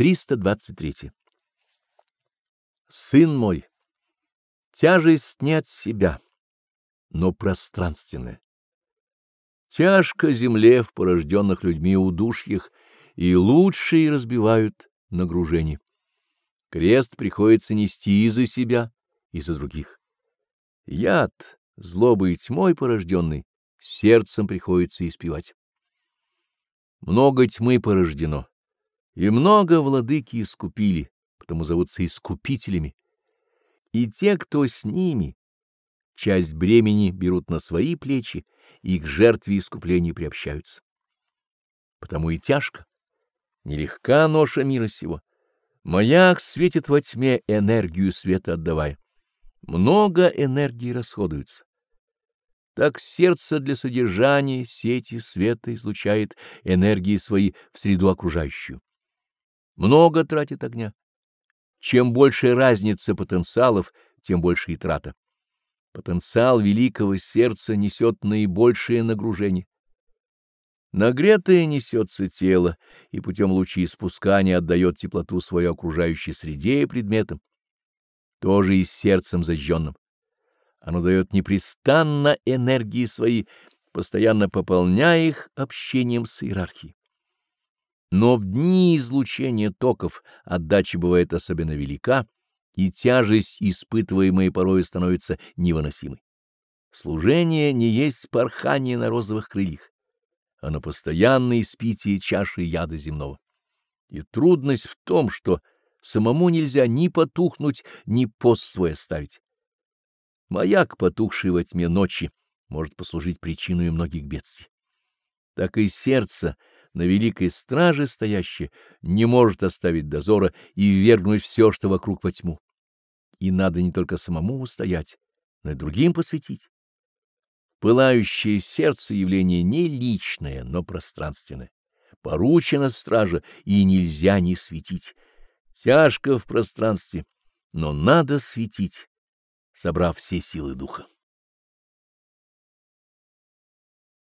323. Сын мой, тяжесть не от себя, но пространственная. Тяжко земле в порожденных людьми удушьях, и лучшие разбивают нагружение. Крест приходится нести и за себя, и за других. Яд, злобой тьмой порожденный, сердцем приходится испевать. Много тьмы порождено, и много владыки искупили, потому зовутся искупителями. И те, кто с ними, часть бремени берут на свои плечи и к жертве искупления приобщаются. Потому и тяжко, нелегка ноша мира сего. Маяк светит во тьме, энергию света отдавая. Много энергии расходуется. Так сердце для содержания сети света излучает энергии свои в среду окружающую много тратит огня. Чем больше разница потенциалов, тем больше и трата. Потенциал великого сердца несет наибольшее нагружение. Нагретое несется тело и путем лучи спускания отдает теплоту своей окружающей среде и предметам, тоже и с сердцем зажженным. Оно дает непрестанно энергии свои, постоянно пополняя их общением с иерархией. Но в дни излучения токов отдача бывает особенно велика, и тяжесть, испытываемая порой, становится невыносимой. Служение не есть порхание на розовых крыльях, а на постоянное испитие чаши яда земного. И трудность в том, что самому нельзя ни потухнуть, ни пост свой оставить. Маяк, потухший во тьме ночи, может послужить причиной многих бедствий. Так и сердце — на великой страже стоящее, не может оставить дозора и ввергнуть все, что вокруг во тьму. И надо не только самому устоять, но и другим посвятить. Пылающее сердце явление не личное, но пространственное. Поручено страже, и нельзя не светить. Тяжко в пространстве, но надо светить, собрав все силы духа.